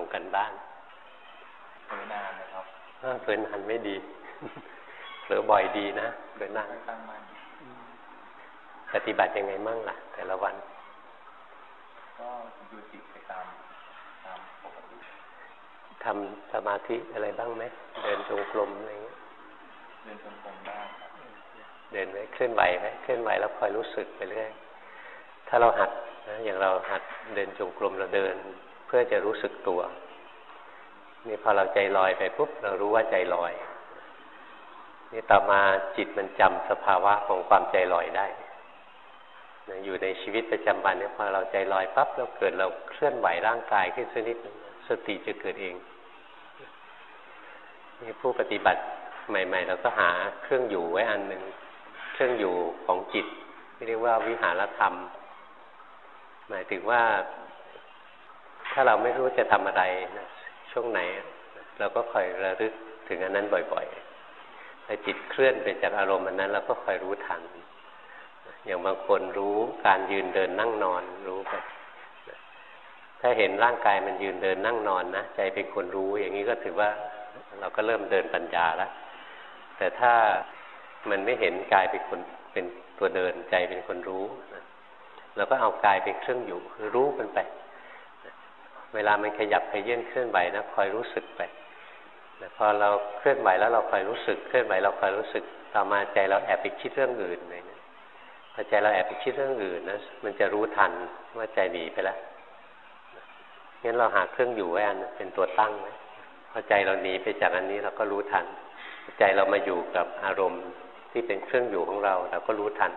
ส่งกันบ้านเผลอนานนะครับเผลอนานไม่ดีเผลอบ่อยดีนะเผลอนานปฏิบัติยังไงมั่งล่ะ แต่ละวัน ก็ดูจิตไปตามตามปกติทำสมาธิอะไรบ้างไหมเดินจงกรมอะไรเงี้ยเดินจงกรมได้เดินไว้เคลื่อนไหวไหมเคลื่อนไหวแล้วคอยรู้สึกไปเรื่อยถ้าเราหัดนะอย่างเราหัดเดินจงกรมเราเดินเพื่อจะรู้สึกตัวนี่พอเราใจลอยไปปุ๊บเรารู้ว่าใจลอย นี่ต่อมาจิตมันจำสภาวะของความใจลอยได้อยู่ในชีวิตประจำวันเนี่ยพอเราใจลอยปั๊บเราเกิดเราเคลื่อนไหวร่างกายขึ้นสักนิดสติจะเกิดเองนี่ผู้ปฏิบัติใหม่ ๆ เราก็หาเครื่องอยู่ไว้อันหนึ่งเครื่องอยู่ของจิตเรียกว่าวิหารธรรม หมายถึงว่า ถ้าเราไม่รู้จะทำอะไรนะช่วงไหน เราก็คอยระลึกถึงอันนั้นบ่อยๆถ้าจิตเคลื่อนไปจากอารมณ์อันนั้น เราก็คอยรู้ทัน อย่างบางคนรู้การยืนเดินนั่งนอนรู้ไปถ้าเห็นร่างกายมันยืนเดินนั่งนอนนะใจเป็นคนรู้อย่างนี้ก็ถือว่าเราก็เริ่มเดินปัญญาแล้วแต่ถ้ามันไม่เห็นกายเป็นคนเป็นตัวเดินใจเป็นคนรู้เราก็เอากายเป็นเครื่องอยู่คือรู้มันไป เวลามันขยับขยื่นเคลื่อนไหวนะคอยรู้สึกไปพอเราเคลื่อนไหวแล้วเราคอยรู้สึก เคลื่อนไหวเราคอยรู้สึกต่อมาใจเราแอบไปคิดเรื่องอื่นเลยนะพอใจเราแอบไปคิดเรื่องอื่นนะมันจะรู้ทันว่าใจหนีไปแล้วงั้นเราหาเครื่องอยู่ไว้อันเป็นตัวตั้งไว้พอใจเราหนีไปจากอันนี้เราก็รู้ทัน ใจเรามาอยู่กับอารมณ์ที่เป็นเครื่องอยู่ของเรา เราก็รู้ทัน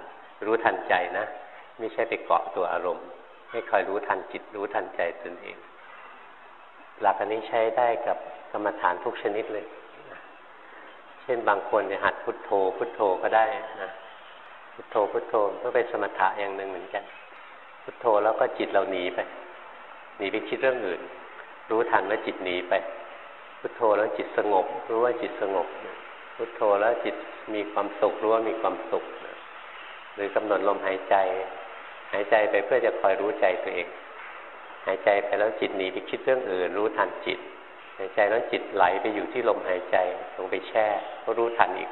รู้ทันใจนะ ไม่ใช่ไปเกาะตัวอารมณ์ ให้คอยรู้ทันจิตรู้ทันใจตนเอง หลักอันนี้ใช้ได้กับกรรมฐานทุกชนิดเลยเช่นบางคนเนี่ยหัดพุทโธ พุทโธก็ได้นะพุทโธพุทโธก็เป็นสมถะอย่างหนึ่งเหมือนกัน พุทโธแล้วก็จิตเราหนีไป หนีไปคิดเรื่องอื่น รู้ทันว่าจิตหนีไป พุทโธแล้วจิตสงบ รู้ว่าจิตสงบ พุทโธแล้วจิตมีความสุขรู้ว่ามีความสุขหรือกำหนดลมหายใจ หายใจไปเพื่อจะคอยรู้ใจตัวเอง หายใจไปแล้วจิตหนีไปคิดเรื่องอื่น รู้ทันจิต หายใจแล้วจิตไหลไปอยู่ที่ลมหายใจลงไปแช่ก็รู้ทันอีก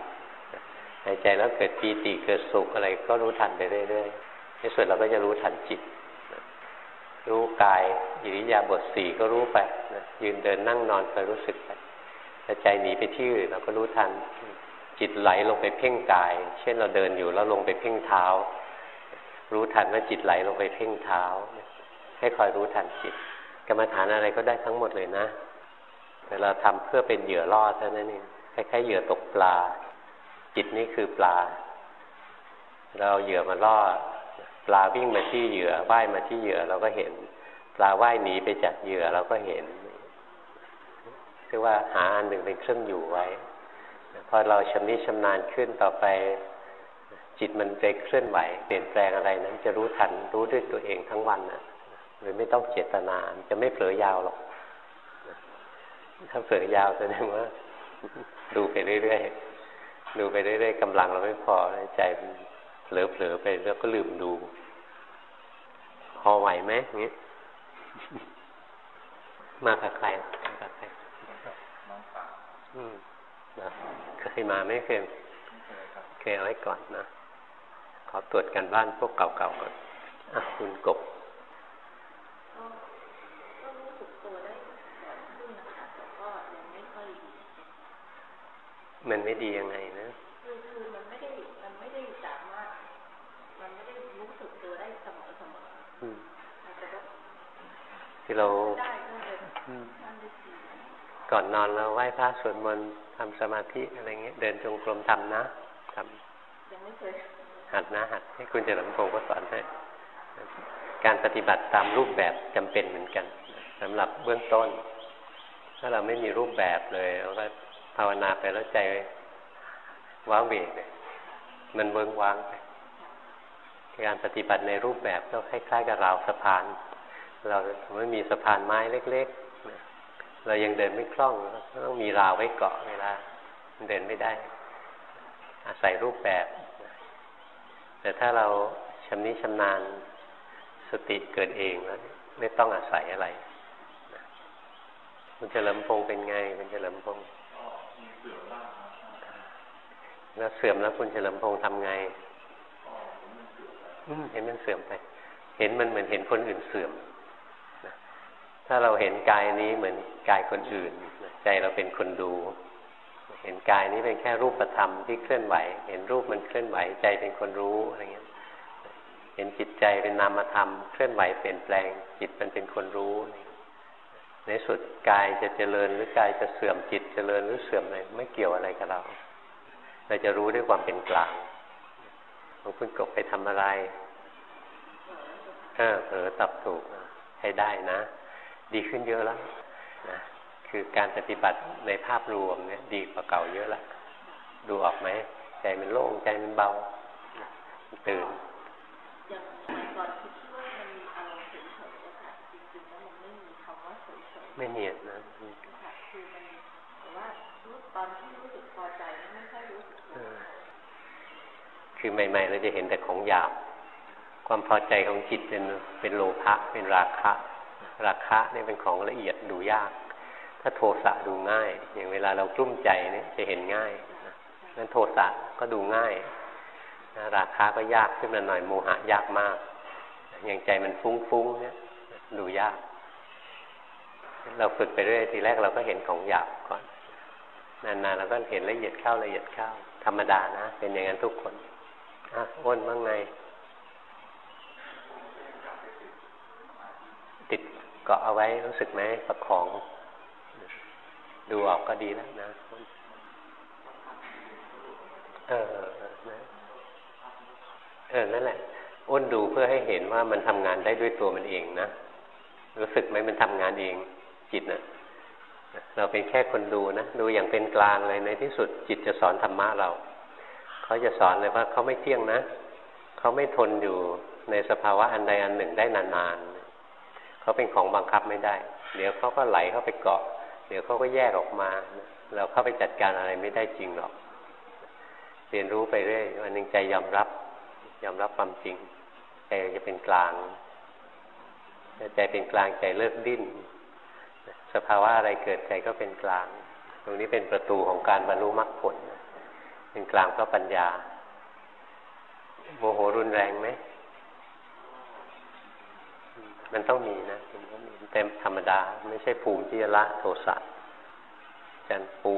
หายใจแล้วเกิดปีติเกิดสุขอะไรก็รู้ทันไปเรื่อยๆในส่วนเราก็จะรู้ทันจิต รู้กายอิริยาบถสี่ก็รู้ไปนะยืนเดินนั่งนอนคอยรู้สึกไปถ้าใจหนีไปที่อื่นเราก็รู้ทัน จิตไหลลงไปเพ่งกาย เช่นเราเดินอยู่แล้วลงไปเพ่งเท้า รู้ทันว่าจิตไหลลงไปเพ่งเท้า ให้คอยรู้ทันจิต กรรมฐานอะไรก็ได้ทั้งหมดเลยนะ แต่เราทำเพื่อเป็นเหยื่อล่อเท่านั้นเองคล้ายๆเหยื่อตกปลา จิตนี่คือปลา เราเหยื่อมาล่อ ปลาวิ่งมาที่เหยื่อว่ายมาที่เหยื่อเราก็เห็น ปลาว่ายหนีไปจากเหยื่อเราก็เห็นคือว่าหาอันหนึ่งเป็นเครื่องอยู่ไว้พอเราชำนิชำนาญขึ้นต่อไป จิตมันไปเคลื่อนไหว เปลี่ยนแปลงอะไรนั้นจะรู้ทันรู้ด้วยตัวเองทั้งวันนะ หรือไม่ต้องเจตนาจะไม่เผลอยาวหรอก ถ้าเผลอยาวแสดงว่า ดูไปเรื่อยๆดูไปเรื่อยๆกำลังเราไม่พอใจเผลอๆไปแล้วก็ลืมดู พอไหวไหมงี้มากับใครมากับใครอืมนะเคยมาไม่เคยเคยเอาไว้ก่อนนะขอตรวจกันบ้านพวกเก่าๆก่อนอะคุณกบ มันไม่ดียังไงนะคือคือมันไม่ได้มันไม่ได้สามารถมันไม่ได้รู้สึกตัวได้เสมอเสมอที่เราก่อนนอนเราไหว้พระสวดมนต์ทำสมาธิอะไรเงี้ยเดินจงกรมทำนะทำยังไม่เคยหัดนะหัดให้คุณเจริญพงศ์ก็สอนให้การปฏิบัติตามรูปแบบจำเป็นเหมือนกันสำหรับเบื้องต้น ถ้าเราไม่มีรูปแบบเลยเราก็ภาวนาไปแล้วใจว้าเวเลยมันเวิ้งว้างไปการปฏิบัติในรูปแบบก็คล้ายๆกับราวสะพาน เราไม่มีสะพานไม้เล็กๆ เรายังเดินไม่คล่องต้องมีราวไว้เกาะเวลาเดินไม่ได้ อาศัยรูปแบบ แต่ถ้าเราชำนิชำนาญสติเกิดเองแล้วไม่ต้องอาศัยอะไรคุณเฉลิมพงเป็นไงคุณเฉลิมพงษ์ แล้วเสื่อมแล้วคุณเฉลิมพงษ์ทำไงเห็นมันเสื่อมไป เห็นมันเหมือนเห็นคนอื่นเสื่อมถ้าเราเห็นกายนี้เหมือนกายคนอื่น ใจเราเป็นคนดู เห็นกายนี้เป็นแค่รูปธรรมที่เคลื่อนไหว เห็นรูปมันเคลื่อนไหว ใจเป็นคนรู้อะไรเงี้ย เห็นจิตใจเป็นนามธรรมเคลื่อนไหวเปลี่ยนแปลง จิตมันเป็นคนรู้ในสุดกายจะเจริญหรือกายจะเสื่อมจิตเจริญหรือเสื่อมอะไรไม่เกี่ยวอะไรกับเรา เราจะรู้ด้วยความเป็นกลางหลวงคุณกบไปทำอะไรเออเผลอตับถูกให้ได้นะ ดีขึ้นเยอะแล้วนะคือการปฏิบัติในภาพรวมเนี่ยดีกว่าเก่าเยอะละดูออกไหมใจมันโล่งใจมันเบาตื่นอย่างสมัยก่อนคิดว่ามันมีอารมณ์เฉยๆนะคะจริงๆแล้วมันไม่มีคำว่าเฉยๆไม่เนียดนะค่ะคือมันแต่ว่า ตอนที่รู้สึกพอใจไม่ค่อยรู้สึกคือใหม่ ๆ เราจะเห็นแต่ของหยาบ ความพอใจของจิตเป็นเป็นโลภะเป็นราคะ ราคะนี่เป็นของละเอียดดูยาก ถ้าโทสะดูง่าย อย่างเวลาเรากลุ้มใจเนี่ยจะเห็นง่ายนั้นโทสะก็ดูง่ายราคาก็ยากขึ้นมาหน่อยโมหะยากมาก อย่างใจมันฟุ้งๆเนี่ยดูยาก เราฝึกไปเรื่อยทีแรกเราก็เห็นของหยาบก่อน นานๆเราก็เห็นละเอียดเข้าละเอียดเข้า ธรรมดานะ เป็นอย่างนั้นทุกคนอะอ้นว่างไง ติดเกาะเอาไว้รู้สึกไหมประคอง ดูออกก็ดีแล้วนะเออเออนั่นแหละอ้นดูเพื่อให้เห็นว่ามันทำงานได้ด้วยตัวมันเองนะ รู้สึกไหมมันทำงานเองจิตนะ่ะ เราเป็นแค่คนดูนะ ดูอย่างเป็นกลางเลยในที่สุดจิตจะสอนธรรมะเรา เขาจะสอนเลยว่าเขาไม่เที่ยงนะ เขาไม่ทนอยู่ในสภาวะอันใดอันหนึ่งได้นานๆ เขาเป็นของบังคับไม่ได้ เดี๋ยวเขาก็ไหลเข้าไปเกาะ เดี๋ยวเขาก็แยกออกมา เราเข้าไปจัดการอะไรไม่ได้จริงหรอก เรียนรู้ไปเรื่อยวันหนึ่งใจยอมรับ ยอมรับความจริง ใจจะเป็นกลาง ใจเป็นกลางใจเลิกดิ้น สภาวะอะไรเกิดใจก็เป็นกลาง ตรงนี้เป็นประตูของการบรรลุมรรคผล เป็นกลางเพราะปัญญา โมโหรุนแรงไหม มันต้องมีนะมันต้องมีเต็มธรรมดา ไม่ใช่ภูมิที่จะละโทสะจันปู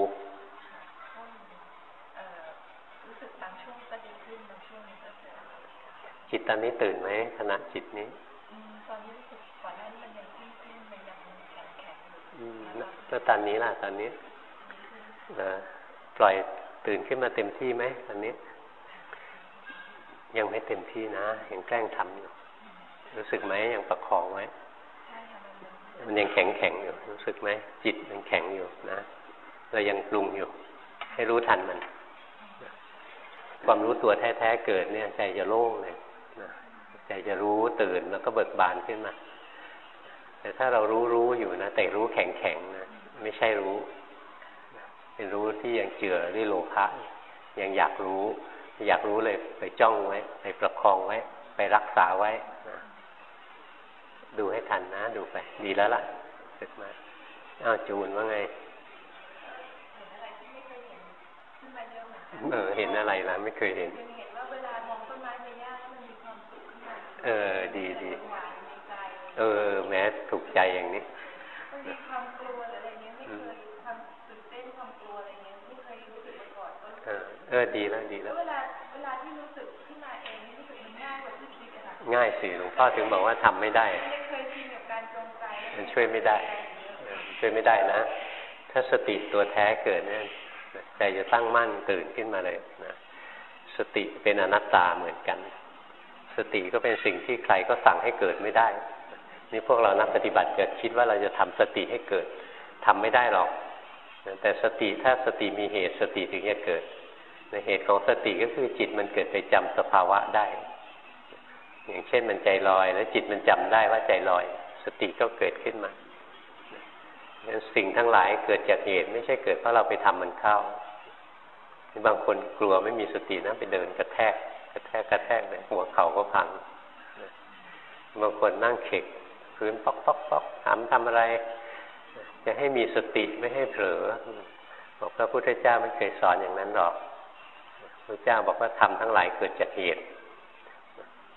จิตตอนนี้ตื่นไหมขณะจิตนี้ แล้วตอนนี้ล่ะตอนนี้ปล่อยตื่นขึ้นมาเต็มที่ไหมตอนนี้ ยังไม่เต็มที่นะยังแกล้งทำอยู่รู้สึกไหมยังประคองไว้มันยังแข็งแข็งอยู่ รู้สึกไหมจิตยังแข็งอยู่นะเรายังปรุงอยู่ ให้รู้ทันมัน ความรู้ตัวแท้ๆเกิดเนี่ย ใจจะโล่งเลยใจจะรู้ตื่นแล้วก็เบิกบานขึ้นมา แต่ถ้าเรารู้รู้อยู่นะ แต่รู้แข็งแข็งนะไม่ใช่รู้ เป็นรู้ที่ยังเจือด้วยโลภะยังอยากรู้ อยากรู้เลยไปจ้องไว้ ไปประคองไว้ ไปรักษาไว้นะดูให้ทันนะ ดูไป ดีแล้วล่ะสึกมาอ้าวจูนว่าไงเออเห็นอะไรล่ะ ไม่เคยเห็นเออดีดี เออแม้ถูกใจอย่างนี้มีความกลัวอะไรเงี้ยไม่เคยความตื่นเต้นความกลัวอะไรเงี้ยไม่เคยรู้สึกมาก่อนเออเออดีแล้วดีแล้วเวลาเวลาที่รู้สึกขึ้นมาเองรู้สึกมันง่ายกว่าที่คิดอะค่ะง่ายสิหลวงพ่อถึงบอกว่าทำไม่ได้ไม่เคยชินกับการจงใจมันช่วยไม่ได้ช่วยไม่ได้นะ ถ้าสติตัวแท้เกิดเนี่ยใจจะตั้งมั่นตื่นขึ้นมาเลยนะสติเป็นอนัตตาเหมือนกัน สติก็เป็นสิ่งที่ใครก็สั่งให้เกิดไม่ได้ นี่พวกเรานักปฏิบัติจะคิดว่าเราจะทำสติให้เกิดทำไม่ได้หรอก แต่สติถ้าสติมีเหตุสติถึงจะเกิดในเหตุของสติก็คือจิตมันเกิดไปจำสภาวะได้ อย่างเช่นมันใจลอย แล้วจิตมันจำได้ว่าใจลอย สติก็เกิดขึ้นมาสิ่งทั้งหลายเกิดจากเหตุไม่ใช่เกิดเพราะเราไปทำมันเข้าบางคนกลัวไม่มีสตินะไปเดินกระแทก กระแทกกระแทกเลยหัวเข่าก็พังบางคนนั่งเข็กืนป๊อกป๊อกป๊อกถามทำอะไร จะให้มีสติไม่ให้เผลอบอกพระพุทธเจ้าไม่เคยสอนอย่างนั้นหรอกพระเจ้าบอกว่าทำทั้งหลายเกิดจากเหตุ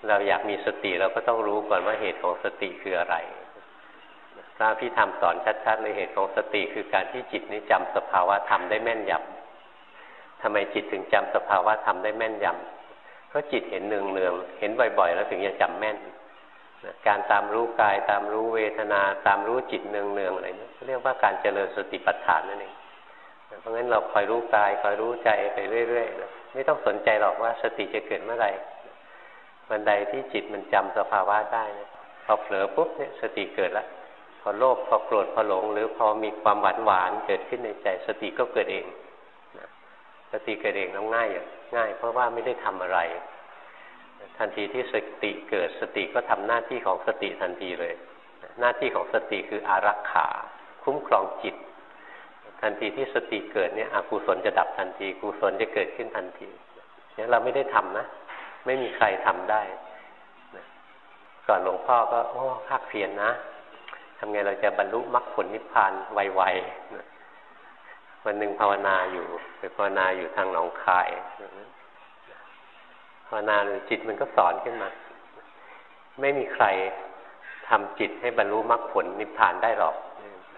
เราอยากมีสติเราก็ต้องรู้ก่อนว่าเหตุของสติคืออะไรพระพิธรรมสอนชัดๆเลยเหตุของสติคือการที่จิตนี้จำสภาวะธรรมได้แม่นยำทำไมจิตถึงจำสภาวะธรรมได้แม่นยำเพราะจิตเห็นเนืองเนืองเห็นบ่อยๆ แล้วถึงจะจำแม่น การตามรู้กาย ตามรู้เวทนา ตามรู้จิตเนืองเนืองอะไรนี่เรียกว่าการเจริญสติปัฏฐานนั่นเองเพราะงั้นเราคอยรู้กายคอยรู้ใจไปเรื่อยๆนะไม่ต้องสนใจหรอกว่าสติจะเกิดเมื่อไหร่บันไดที่จิตมันจำสภาวะได้นะพอเผลอปุ๊บเนี่ยสติเกิดละพอโลภพอโกรธพอหลง หรือพอมีความหวานหวานเกิดขึ้นในใจสติก็เกิดเองสติเกิดเองแล้วง่ายอย่างง่าย เพราะว่าไม่ได้ทำอะไร ทันทีที่สติเกิดสติก็ทำหน้าที่ของสติทันทีเลย หน้าที่ของสติคืออารักขาคุ้มครองจิต ทันทีที่สติเกิดเนี่ยอกุศลจะดับทันทีกุศลจะเกิดขึ้นทันทีเนี่ยเราไม่ได้ทำนะ ไม่มีใครทำได้ก่อนหลวงพ่อก็โอ้ภาคเพียนนะทำไงเราจะบรรลุมรรคผลนิพพานไวๆวันหนึ่งภาวนาอยู่ไปภาวนาอยู่ทางหนองคาย ภาวนาจิตมันก็สอนขึ้นมา ไม่มีใครทำจิตให้บรรลุมรรคผลนิพพานได้หรอก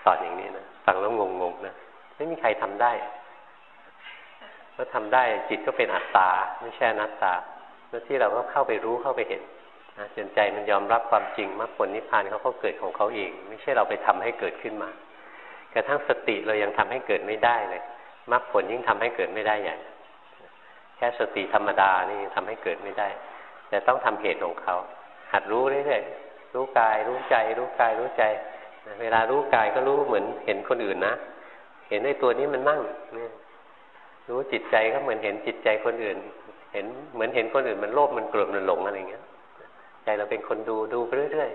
สอนอย่างนี้นะฟังแล้วงงๆนะไม่มีใครทำได้เมื่อทำได้จิตก็เป็นอัตตา ไม่ใช่นัตตาหน้าที่เราก็เข้าไปรู้เข้าไปเห็นนะจนใจมันยอมรับความจริงมรรคผลนิพพานเขาก็เกิดของเขาเอง ไม่ใช่เราไปทำให้เกิดขึ้นมากระทั่งสติเรายังทำให้เกิดไม่ได้เลยมรรคผลยิ่งทำให้เกิดไม่ได้ใหญ่ แค่สติธรรมดานี่ทำให้เกิดไม่ได้ แต่ต้องทำเหตุของเขา หัดรู้เรื่อยๆรู้กาย รู้ใจ รู้กายรู้ใจ เวลารู้กายก็รู้เหมือนเห็นคนอื่นนะเห็นในตัวนี้มันนั่งเนี่ยรู้จิตใจก็เหมือนเห็นจิตใจคนอื่น เห็นเหมือนเห็นคนอื่นมันโลภมันโกรธมันหลงอะไรเงี้ยใจเราเป็นคนดูดูไปเรื่อย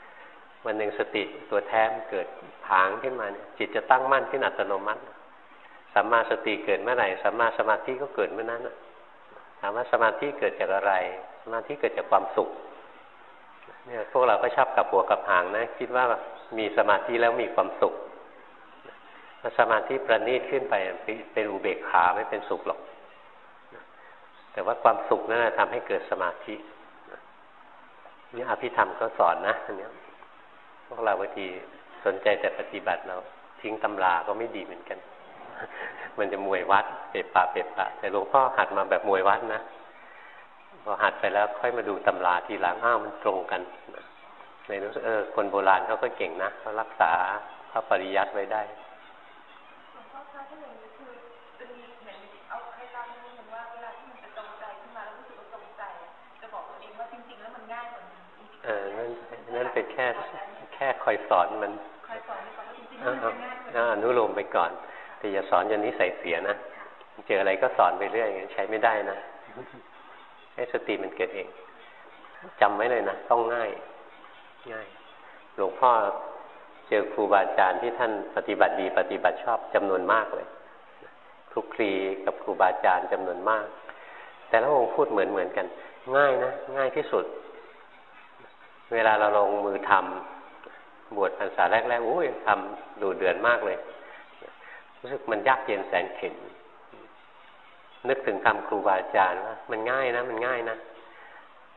ๆวันหนึ่งสติตัวแท้เกิดผางขึ้นมาเนี่ยจิตจะตั้งมั่นขึ้นอัตโนมัติ สัมมาสติเกิดเมื่อไหร่สัมมาสมาธิก็เกิดเมื่อนั้นถามว่าสมาธิเกิดจากอะไร สมาธิเกิดจากความสุขเนี่ยพวกเราก็ชอบกับหัวกับหางนะ คิดว่ามีสมาธิแล้วมีความสุขสมาธิประณีตขึ้นไปเป็นอุเบกขาไม่เป็นสุขหรอก แต่ว่าความสุขนั่นทำให้เกิดสมาธินี่อภิธรรมก็สอนนะอันนี้พวกเราบางทีสนใจแต่ปฏิบัติเราทิ้งตำราก็ไม่ดีเหมือนกัน มันจะมวยวัดเปะปะเปะปะ แต่หลวงพ่อหัดมาแบบมวยวัดนะพอหัดไปแล้วค่อยมาดูตำราทีหลังอ้าวมันตรงกันเลยรู้สึกเออคนโบราณเขาก็เก่งนะเขารักษาพระปริยัติไว้ได้เออนั่นนั่นเป็นแค่แค่คอยสอนมันอนุโลมไปก่อน แต่อย่าสอนจนนิสัยเสียนะเจออะไรก็สอนไปเรื่อยใช้ไม่ได้นะให้สติมันเกิดเองจำไว้เลยนะต้องง่าย ง่าย หลวงพ่อเจอครูบาอาจารย์ที่ท่านปฏิบัติดีปฏิบัติชอบจำนวนมากเลยคลุกคลีกับครูบาอาจารย์จำนวนมาก แต่ละองค์พูดเหมือนเหมือนกัน ง่ายนะ ง่ายที่สุด เวลาเราลงมือทำบวชพรรษาแรกๆโอ้ยทำดูเดือนมากเลย รู้สึกมันยากเย็นแสนเข็ญนึกถึงคำครูบาอาจารย์ว่ามันง่ายนะ มันง่ายนะ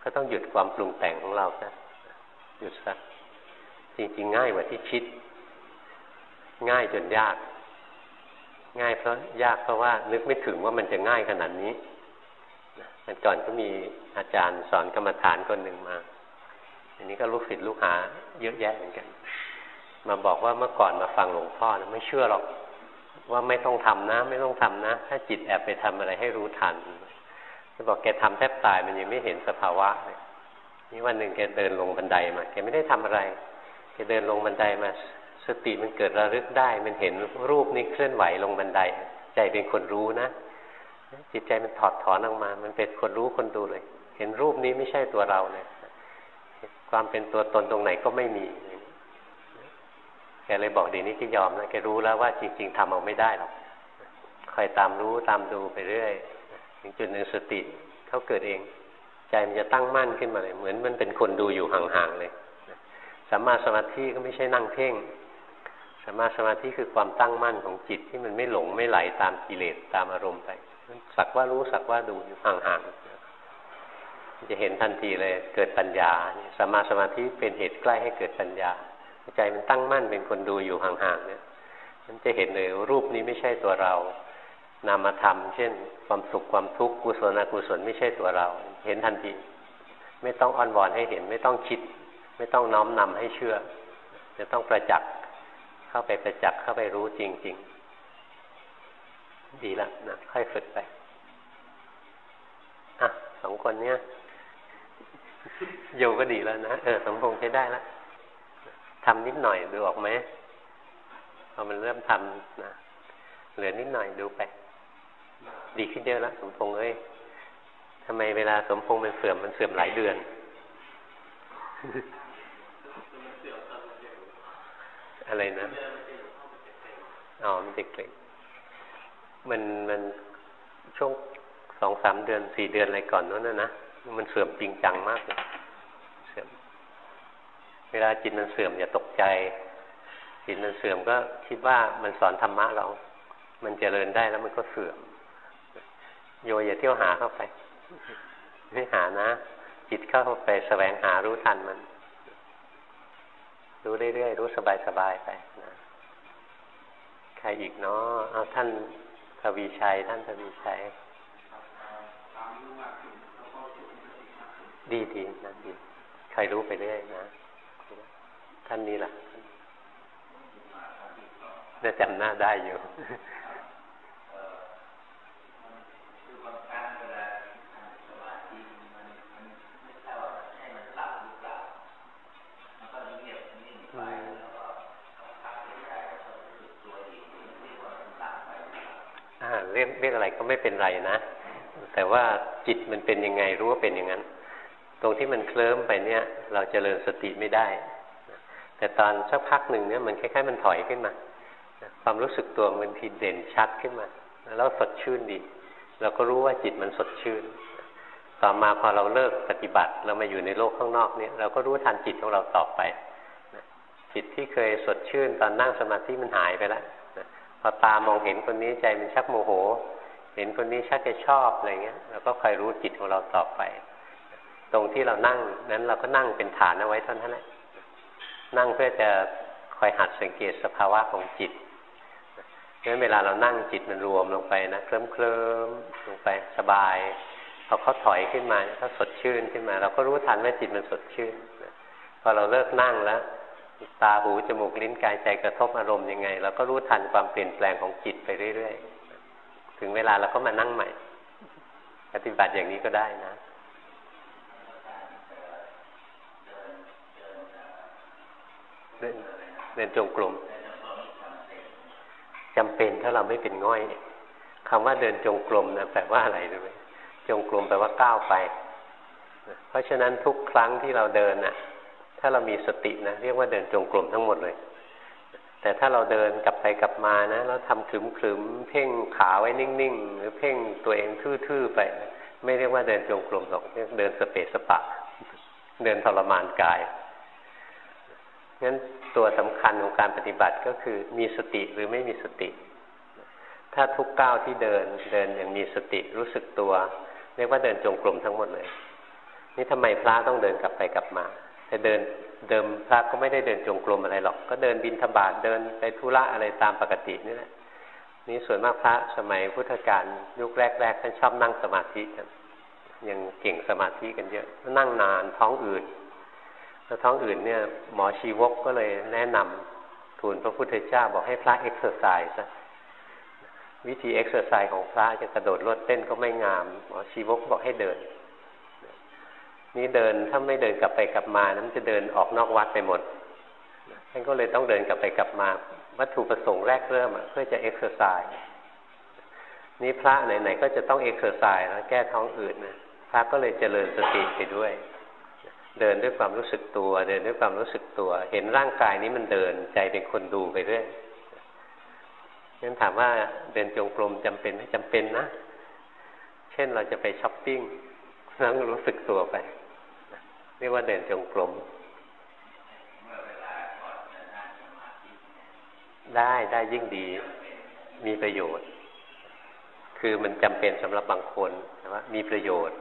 ก็ต้องหยุดความปรุงแต่งของเราซะหยุดซะจริงๆ ง่ายกว่าที่คิด ง่ายจนยาก ง่ายเพราะยากเพราะว่า นึกไม่ถึงว่ามันจะง่ายขนาดนี้มันก่อนก็มีอาจารย์สอนกรรมฐานคนหนึ่งมา อันนี้ก็ลูกศิษย์ลูกหา เยอะแยะเหมือนกัน มาบอกว่าเมื่อก่อนมาฟังหลวงพ่อนะไม่เชื่อหรอก ว่าไม่ต้องทำนะ ไม่ต้องทำนะ ถ้าจิตแอบไปทำอะไรให้รู้ทันจะบอกแกทำแทบตายมันยังไม่เห็นสภาวะเลยนี่วันหนึ่งแกเดินลงบันไดมาแกไม่ได้ทำอะไรแกเดินลงบันไดมา สติมันเกิดระลึกได้ มันเห็นรูปนี้เคลื่อนไหวลงบันได ใจเป็นคนรู้นะจิตใจมันถอดถอนออกมา มันเป็นคนรู้คนดูเลย เห็นรูปนี้ไม่ใช่ตัวเราเลยความเป็นตัวตนตรงไหนก็ไม่มี แกเลยบอกดีนี้ที่ยอมนะแกรู้แล้วว่าจริง ๆทำเอาไม่ได้หรอกคอยตามรู้ตามดูไปเรื่อยถึงจุดหนึ่งสติเขาเกิดเอง ใจมันจะตั้งมั่นขึ้นมาเลย เหมือนมันเป็นคนดูอยู่ห่างๆเลยสัมมาสมาธิก็ไม่ใช่นั่งเพ่งสสมาสมาธิคือความตั้งมั่นของจิตที่มันไม่หลงไม่ไหลตามกิเลสตามอารมณ์ไปสักว่ารู้สักว่าดูอยู่ห่างๆจะเห็นทันทีเลยเกิดปัญญาสมาสมาธิเป็นเหตุใกล้ให้เกิดปัญญา ใจมันตั้งมั่นเป็นคนดูอยู่ห่างๆเนี่ย มันจะเห็นเลยรูปนี้ไม่ใช่ตัวเรา นามธรรม เช่น ความสุขความทุกข์กุศลอกุศลไม่ใช่ตัวเรา เห็นทันทีไม่ต้องอ้อนวอนให้เห็น ไม่ต้องคิด ไม่ต้องน้อมนำให้เชื่อ จะต้องประจักษ์เข้าไปประจักษ์เข้าไปรู้จริง ๆ ดีละนะค่อยฝึกไปอะสองคนเนี้ยโยก็ดีแล้วนะเออสมพงษ์ใช้ได้แล้ว ทำนิดหน่อยดูออกไหมพอมันเริ่มทำนะเหลือนิดหน่อยดูไป ดีขึ้นเยอะแล้วสมพงษ์เอ้ยทำไมเวลาสมพงษ์มันเสื่อมมันเสื่อมหลายเดือน อะไรนะอ๋อมันเด็กๆมันมันช่วงสองสามเดือนสี่เดือนอะไรก่อนนู้นนะนะมันเสื่อมจริงจังมากเลย เวลาจิตมันเสื่อมอย่าตกใจ จิตมันเสื่อมก็คิดว่ามันสอนธรรมะเรา มันเจริญได้แล้วมันก็เสื่อม โยอย่าเที่ยวหาเข้าไป ไม่หานะ จิตเข้าไปแสวงหารู้ทันมัน รู้เรื่อยๆรู้สบายๆไปนะใครอีกเนาะเอาท่านทวีชัย ท่านทวีชัย ดีดีนะดีใครรู้ไปเรื่อยนะ ท่านนี้ล่ะน่าจำหน้าได้อยู่เรียกเรียกอะไรก็ไม่เป็นไรนะ แต่ว่าจิตมันเป็นยังไงรู้ว่าเป็นอย่างนั้น ตรงที่มันเคลิ้มไปเนี่ย เราจเจริญสติไม่ได้ แต่ตอนสักพักหนึ่งเนี่ยมันคล้ายๆมันถอยขึ้นมา ความรู้สึกตัวมันทีเด่นชัดขึ้นมา แล้วสดชื่นดี เราก็รู้ว่าจิตมันสดชื่น ต่อมาพอเราเลิกปฏิบัติ เรามาอยู่ในโลกข้างนอกเนี่ยเราก็รู้ทันจิตของเราต่อไป จิตที่เคยสดชื่น ตอนนั่งสมาธิมันหายไปแล้วพอตามองเห็นคนนี้ใจมันชักโมโห เห็นคนนี้ชักจะชอบอะไรเงี้ยเราก็คอยรู้จิตของเราต่อไป ตรงที่เรานั่งนั้นเราก็นั่งเป็นฐานเอาไว้เท่านั้นแหละ นั่งเพื่อจะคอยหัดสังเกตสภาวะของจิตเพราะเวลาเรานั่งจิตมันรวมลงไปนะเคลิ้มเคลิ้มลงไปสบายพอเขาถอยขึ้นมาเขาสดชื่นขึ้นมา เราก็รู้ทันว่าจิตมันสดชื่นพอเราเลิกนั่งแล้ว ตาหูจมูกลิ้นกายใจกระทบอารมณ์ยังไง เราก็รู้ทันความเปลี่ยนแปลงของจิตไปเรื่อยๆ ถึงเวลาเราก็มานั่งใหม่ ปฏิบัติอย่างนี้ก็ได้นะ เดินจงกรมจำเป็นถ้าเราไม่เป็นง่อยคำว่าเดินจงกรมนะแปลว่าอะไรรู้ไหมจงกรมแปลว่าก้าวไป เพราะฉะนั้นทุกครั้งที่เราเดินน่ะ ถ้าเรามีสตินะเรียกว่าเดินจงกรมทั้งหมดเลย แต่ถ้าเราเดินกลับไปกลับมานะแล้วทำขึมขึมเพ่งขาไว้นิ่งๆหรือเพ่งตัวเองทื่อๆไป ไม่เรียกว่าเดินจงกรมหรอกเรียกเดินสเปสปะ เดินทรมานกาย งั้นตัวสำคัญของการปฏิบัติก็คือมีสติหรือไม่มีสติ ถ้าทุกก้าวที่เดินเดินอย่างมีสติรู้สึกตัว เรียกว่าเดินจงกรมทั้งหมดเลย นี่ทำไมพระต้องเดินกลับไปกลับมาแต่เดิมเดิมพระก็ไม่ได้เดินจงกรมอะไรหรอก ก็เดินบิณฑบาตเดินไปธุระอะไรตามปกตินี่แหละนี่ส่วนมากพระสมัยพุทธกาลยุคแรกๆท่านชอบนั่งสมาธิกันยังเก่งสมาธิกันเยอะนั่งนานท้องอืด แล้วท้องอืดเนี่ยหมอชีวกก็เลยแนะนำทูลพระพุทธเจ้าบอกให้พระเอ็กซ์ไซส์ซะวิธีเอ็กซ์ไซส์ของพระจะกระโดดโลดเต้นก็ไม่งาม หมอชีวกบอกให้เดิน นี่เดินถ้าไม่เดินกลับไปกลับมานั้นจะเดินออกนอกวัดไปหมดท่านก็เลยต้องเดินกลับไปกลับมา วัตถุประสงค์แรกเริ่มเพื่อจะเอ็กซ์ไซส์นี่พระไหนๆก็จะต้องเอ็กซ์ไซส์แล้วแก้ท้องอืดนะพระก็เลยเจริญสติไปด้วย เดินด้วยความรู้สึกตัว เดินด้วยความรู้สึกตัว เห็นร่างกายนี้มันเดิน ใจเป็นคนดูไปเรื่อยงั้นถามว่าเดินจงกรมจำเป็นไหมจำเป็นนะ เช่นเราจะไปช้อปปิ้งแล้วรู้สึกตัวไป เรียกว่าเดินจงกรมได้ได้ยิ่งดี มีประโยชน์ คือมันจำเป็นสำหรับบางคนแต่ว่ามีประโยชน์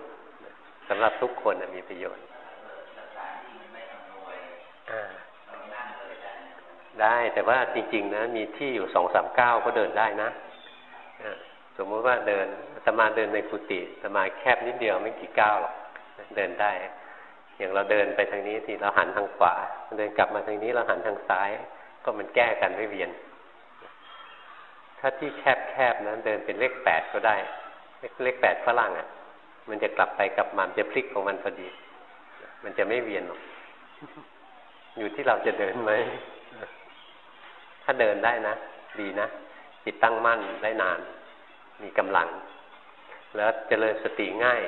สำหรับทุกคนมีประโยชน์ ได้แต่ว่าจริง ๆ นะ มีที่อยู่สองสามเก้าก็เดินได้นะสมมติว่าเดินสมาเดินในกุฏิสมาแคบนิดเดียวไม่กี่ก้าวหรอกเดินได้ อย่างเราเดินไปทางนี้ทีเราหันทางขวาเดินกลับมาทางนี้เราหันทางซ้าย ก็มันแก้กันไม่เวียน ถ้าที่แคบๆนะเดินเป็นเลขแปดก็ได้ เลขแปดฝรั่งอะ มันจะกลับไปกลับมาจะพลิกของมันพอดี มันจะไม่เวียนหรอกอยู่ที่เราจะเดินไหม ถ้าเดินได้นะ ดีนะ จิตตั้งมั่นได้นาน มีกำลัง แล้วเจริญสติง่าย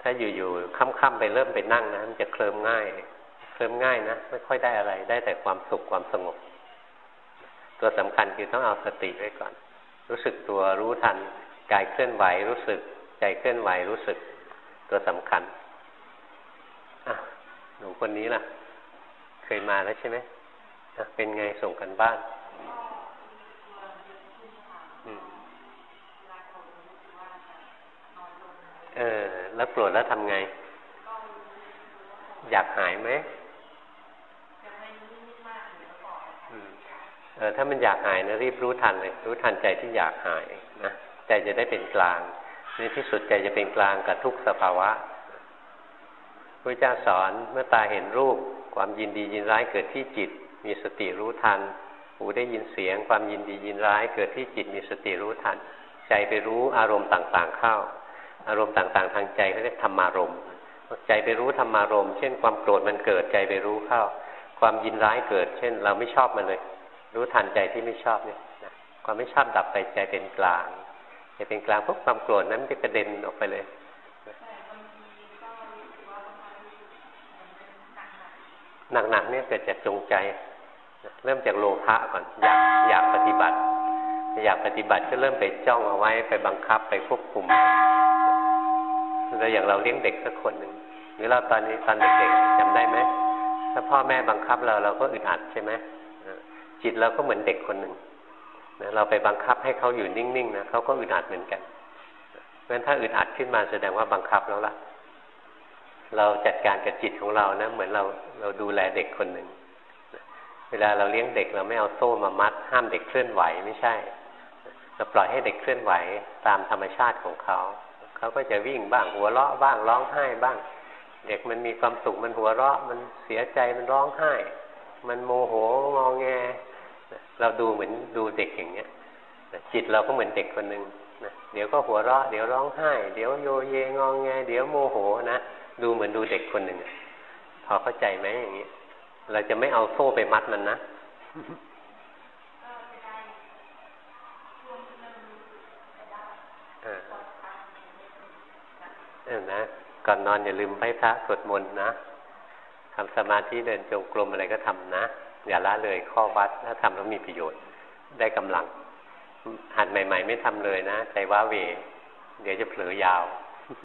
ถ้าอยู่ๆค่ำๆไปเริ่มไปนั่งนะมันจะเคลิมง่าย เคลิมง่ายนะ ไม่ค่อยได้อะไร ได้แต่ความสุขความสงบ ตัวสำคัญคือต้องเอาสติไว้ก่อน รู้สึกตัวรู้ทันกายเคลื่อนไหวรู้สึก ใจเคลื่อนไหวรู้สึก ตัวสำคัญอะหนูคนนี้ล่ะ เคยมาแล้วใช่ไหม เป็นไงส่งกันบ้านเออ แล้วโกรธแล้วทำไง อยากหายไหมเออถ้ามันอยากหายนะรีบรู้ทันเลย รู้ทันใจที่อยากหายนะใจจะได้เป็นกลางในที่สุดใจจะเป็นกลางกับทุกสภาวะพระเจ้าสอนเมื่อตาเห็นรูป ความยินดียินร้ายเกิดที่จิต มีสติรู้ทัน หูได้ยินเสียง ความยินดียินร้าย เกิดที่จิตมีสติรู้ทัน ใจไปรู้อารมณ์ต่างๆเข้า อารมณ์ต่างๆ ทางใจเขาเรียกธรรมารมณ์ใจไปรู้ธรรมารมณ์เช่นความโกรธมันเกิดใจไปรู้เข้า ความยินร้ายเกิด เช่น เราไม่ชอบมันเลย รู้ทันใจที่ไม่ชอบเนี่ยความไม่ชอบดับไปใจเป็นกลางใจเป็นกลางพวกความโกรธนั้นมันจะกระเด็นออกไปเลยหนักๆเนี่ยเกิดจากจงใจ เริ่มจากโลภะก่อนอยากอยากปฏิบัติ อยากปฏิบัติก็เริ่มไปจ้องเอาไว้ไปบังคับไปควบคุมเราอย่างเราเลี้ยงเด็กสักคนหนึ่งหรือเราตอนนี้ตอนเด็กๆจำได้ไหมถ้าพ่อแม่บังคับเราเราก็อึดอัดใช่ไหมจิตเราก็เหมือนเด็กคนหนึ่งเราไปบังคับให้เขาอยู่นิ่งๆนะเขาก็อึดอัดเหมือนกันเพราะฉะนั้นถ้าอึดอัดขึ้นมาแสดงว่าบังคับแล้วล่ะ เราจัดการกับจิตของเรานะเหมือนเราเราดูแลเด็กคนหนึ่ง เวลาเราเลี้ยงเด็กเราไม่เอาโซ่มามัด ห้ามเด็กเคลื่อนไหวไม่ใช่เราปล่อยให้เด็กเคลื่อนไหวตามธรรมชาติของเขาเขาก็จะวิ่งบ้างหัวเราะบ้างร้องไห้บ้าง เด็กมันมีความสุขมันหัวเราะ มันเสียใจมันร้องไห้ มันโมโหงอแง เราดูเหมือนดูเด็กอย่างเงี้ยจิตเราก็เหมือนเด็กคนหนึ่งนะเดี๋ยวก็หัวเราะ เดี๋ยวร้องไห้ เดี๋ยวโยเยงอแง เดี๋ยวโมโหนะ ดูเหมือนดูเด็กคนหนึ่งพอเข้าใจไหมอย่างนี้ เราจะไม่เอาโซ่ไปมัดมันนะเออนะ ก่อนนอนอย่าลืมไหว้พระสวดมนต์นะทำสมาธิเดินจงกรมอะไรก็ทำนะ อย่าละเลยข้อวัดถ้าทำแล้วมีประโยชน์ได้กำลังหัดใหม่ ๆ ไม่ทำเลยนะ ใจว้าเว เดี๋ยวจะเผลอยาว